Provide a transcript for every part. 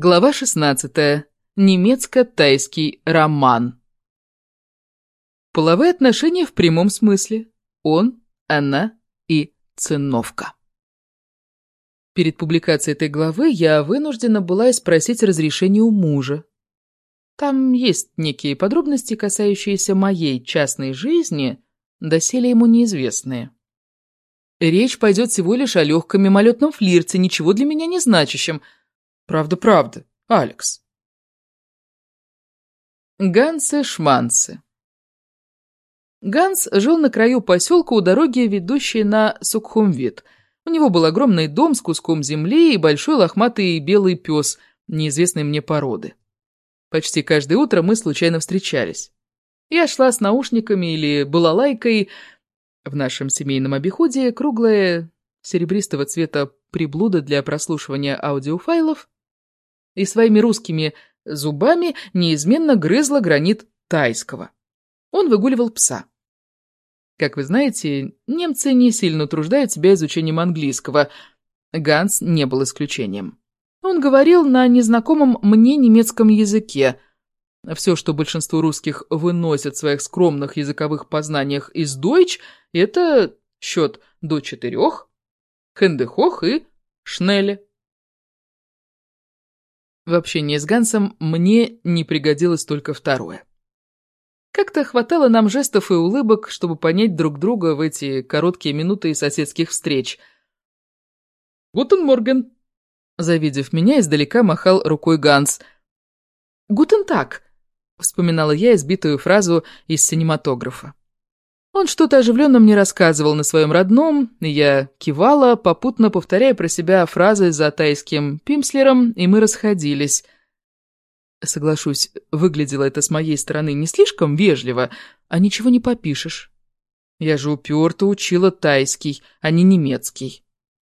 Глава 16. Немецко-тайский роман. Половые отношения в прямом смысле. Он, она и циновка. Перед публикацией этой главы я вынуждена была спросить разрешение у мужа. Там есть некие подробности, касающиеся моей частной жизни, доселе ему неизвестные. Речь пойдет всего лишь о легком мимолетном флирте, ничего для меня не значащем – Правда-правда, Алекс. Гансы-шмансы. Ганс жил на краю поселка у дороги, ведущей на Сукхумвит. У него был огромный дом с куском земли и большой лохматый белый пес, неизвестной мне породы. Почти каждое утро мы случайно встречались. Я шла с наушниками или балалайкой. В нашем семейном обиходе круглая серебристого цвета приблуда для прослушивания аудиофайлов и своими русскими зубами неизменно грызла гранит тайского. Он выгуливал пса. Как вы знаете, немцы не сильно утруждают себя изучением английского. Ганс не был исключением. Он говорил на незнакомом мне немецком языке. Все, что большинство русских выносят в своих скромных языковых познаниях из дойч, это счет до четырех, Hände hoch и schnelle. В общении с Гансом мне не пригодилось только второе. Как-то хватало нам жестов и улыбок, чтобы понять друг друга в эти короткие минуты соседских встреч. «Guten Morgen!» Завидев меня, издалека махал рукой Ганс. «Guten Tag!» — вспоминала я избитую фразу из синематографа. Он что-то оживленно мне рассказывал на своем родном, и я кивала, попутно повторяя про себя фразы за тайским пимслером, и мы расходились. Соглашусь, выглядело это с моей стороны не слишком вежливо, а ничего не попишешь. Я же уперто учила тайский, а не немецкий.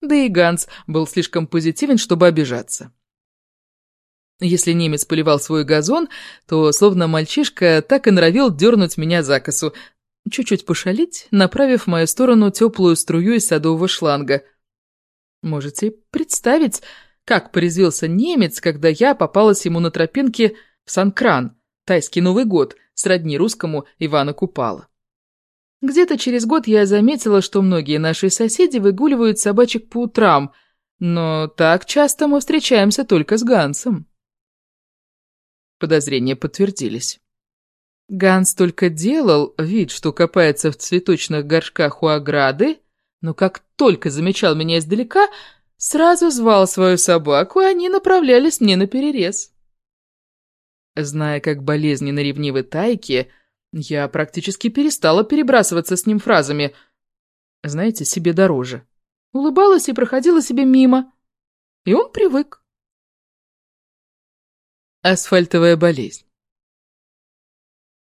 Да и Ганс был слишком позитивен, чтобы обижаться. Если немец поливал свой газон, то, словно мальчишка, так и норовил дернуть меня за косу, чуть-чуть пошалить, направив в мою сторону теплую струю из садового шланга. Можете представить, как порезвился немец, когда я попалась ему на тропинке в Санкран, тайский Новый год, сродни русскому Ивана Купала. Где-то через год я заметила, что многие наши соседи выгуливают собачек по утрам, но так часто мы встречаемся только с Гансом. Подозрения подтвердились. Ганс только делал вид, что копается в цветочных горшках у ограды, но как только замечал меня издалека, сразу звал свою собаку, и они направлялись мне на перерез. Зная, как болезненно ревнивы тайки, я практически перестала перебрасываться с ним фразами «знаете, себе дороже». Улыбалась и проходила себе мимо, и он привык. Асфальтовая болезнь.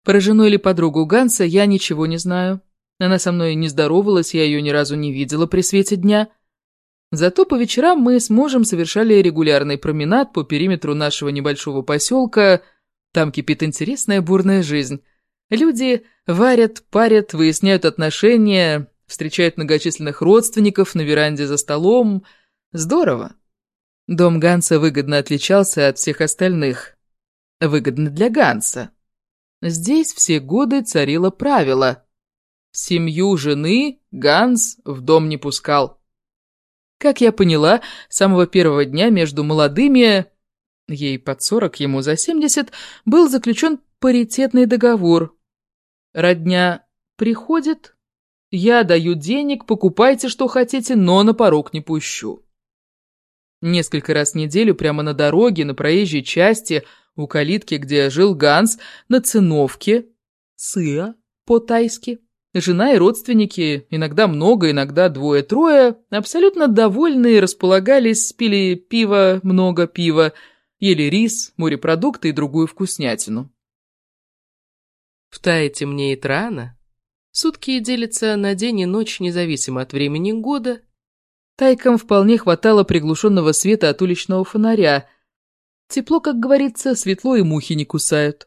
Про жену или подругу Ганса я ничего не знаю. Она со мной не здоровалась, я ее ни разу не видела при свете дня. Зато по вечерам мы с мужем совершали регулярный променад по периметру нашего небольшого поселка. Там кипит интересная бурная жизнь. Люди варят, парят, выясняют отношения, встречают многочисленных родственников на веранде за столом. Здорово. Дом Ганса выгодно отличался от всех остальных. Выгодно для Ганса. Здесь все годы царило правило. Семью жены Ганс в дом не пускал. Как я поняла, с самого первого дня между молодыми, ей под сорок, ему за семьдесят, был заключен паритетный договор. Родня приходит, я даю денег, покупайте, что хотите, но на порог не пущу. Несколько раз в неделю прямо на дороге, на проезжей части – у калитки, где жил Ганс, на циновке, сыа по-тайски. Жена и родственники, иногда много, иногда двое-трое, абсолютно довольные, располагались, пили пиво, много пива, ели рис, морепродукты и другую вкуснятину. В Тае темнеет рано. Сутки делятся на день и ночь, независимо от времени года. Тайкам вполне хватало приглушенного света от уличного фонаря – Тепло, как говорится, светло и мухи не кусают.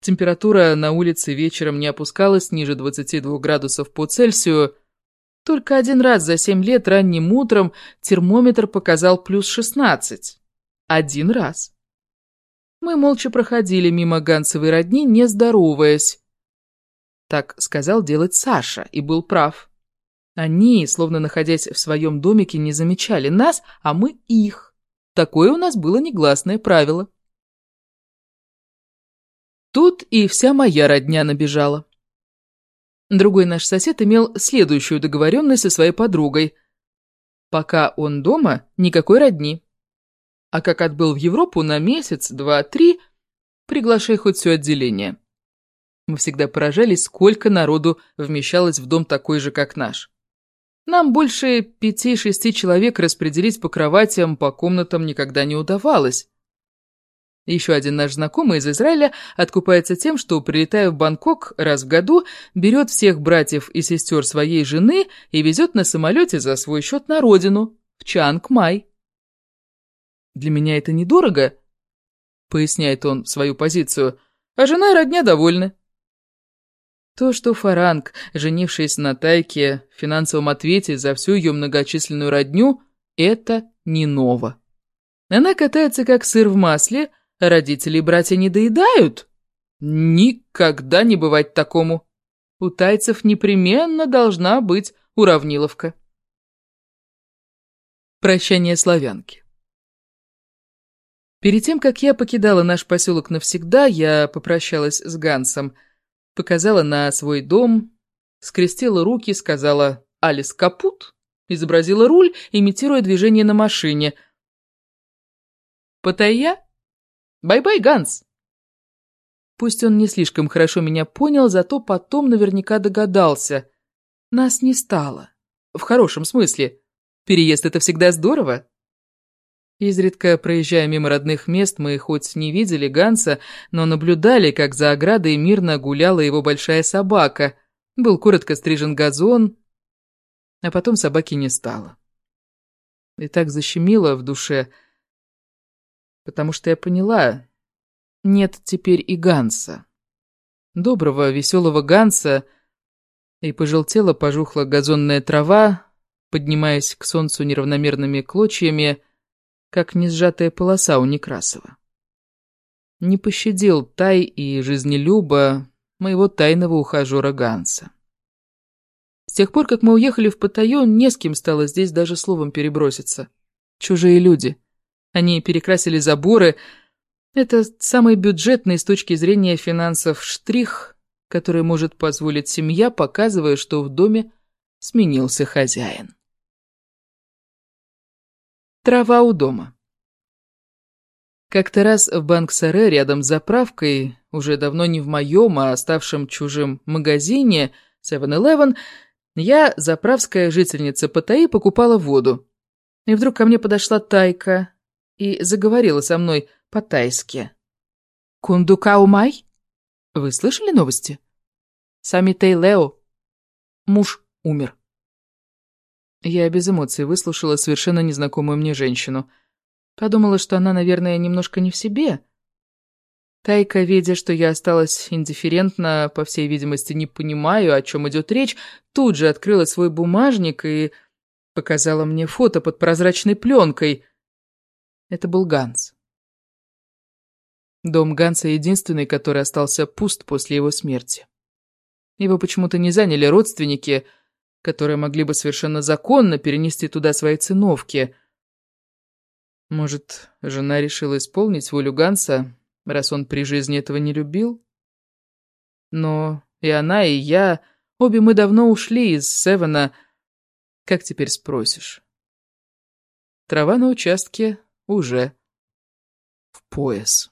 Температура на улице вечером не опускалась ниже 22 градусов по Цельсию. Только один раз за 7 лет ранним утром термометр показал плюс 16. один раз. Мы молча проходили мимо Гансовой родни, не здороваясь. Так сказал делать Саша, и был прав. Они, словно находясь в своем домике, не замечали нас, а мы их. Такое у нас было негласное правило. Тут и вся моя родня набежала. Другой наш сосед имел следующую договоренность со своей подругой. Пока он дома, никакой родни. А как отбыл в Европу на месяц, два, три, приглашай хоть все отделение. Мы всегда поражались, сколько народу вмещалось в дом такой же, как наш. Нам больше пяти-шести человек распределить по кроватям, по комнатам никогда не удавалось. Еще один наш знакомый из Израиля откупается тем, что, прилетая в Бангкок раз в году, берет всех братьев и сестер своей жены и везет на самолете за свой счет на родину, в Чанг-Май. «Для меня это недорого», — поясняет он свою позицию, «а жена и родня довольны». То, что Фаранг, женившись на Тайке, в финансовом ответе за всю ее многочисленную родню, это не ново. Она катается как сыр в масле, Родители и братья не доедают? Никогда не бывать такому. У тайцев непременно должна быть уравниловка. Прощание славянки. Перед тем, как я покидала наш поселок навсегда, я попрощалась с Гансом, показала на свой дом, скрестила руки, сказала «Алис капут», изобразила руль, имитируя движение на машине. «Паттайя?» Bye-bye, Ганс!» Пусть он не слишком хорошо меня понял, зато потом наверняка догадался. Нас не стало. В хорошем смысле. Переезд — это всегда здорово. Изредка, проезжая мимо родных мест, мы хоть не видели Ганса, но наблюдали, как за оградой мирно гуляла его большая собака. Был коротко стрижен газон, а потом собаки не стало. И так защемило в душе — потому что я поняла, нет теперь и Ганса. Доброго, веселого Ганса, и пожелтела, пожухла газонная трава, поднимаясь к солнцу неравномерными клочьями, как несжатая полоса у Некрасова. Не пощадил Тай и жизнелюба моего тайного ухажера Ганса. С тех пор, как мы уехали в Паттайон, не с кем стало здесь даже словом переброситься. Чужие люди — они перекрасили заборы. Это самый бюджетный с точки зрения финансов штрих, который может позволить семья, показывая, что в доме сменился хозяин. Трава у дома. Как-то раз в Банк-Саре рядом с заправкой, уже давно не в моем, а оставшем чужим магазине 7-Eleven, я, заправская жительница Паттайи, покупала воду. И вдруг ко мне подошла Тайка, и заговорила со мной по-тайски. «Кундукаумай? Вы слышали новости? Сами Тейлео. Муж умер». Я без эмоций выслушала совершенно незнакомую мне женщину. Подумала, что она, наверное, немножко не в себе. Тайка, видя, что я осталась индифферентна, по всей видимости, не понимаю, о чем идет речь, тут же открыла свой бумажник и показала мне фото под прозрачной пленкой. Это был Ганс. Дом Ганса единственный, который остался пуст после его смерти. Его почему-то не заняли родственники, которые могли бы совершенно законно перенести туда свои циновки. Может, жена решила исполнить волю Ганса, раз он при жизни этого не любил? Но и она, и я, обе мы давно ушли из Севена. Как теперь спросишь? Трава на участке уже в пояс.